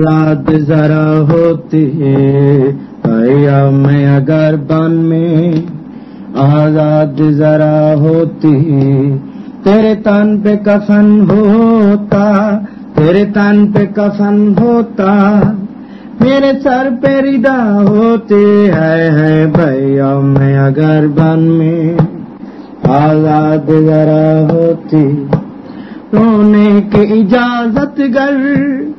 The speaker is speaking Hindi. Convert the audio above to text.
आज़ाद जरा होती भैया मैं अगर बन में आज़ाद जरा होती तेरे तन पे कफन होता, तेरे तन पे कफन होता। मेरे सर पे रिदा होती है है भैया मैं अगर बन में आज़ाद जरा होती। रोने की इजाज़त गर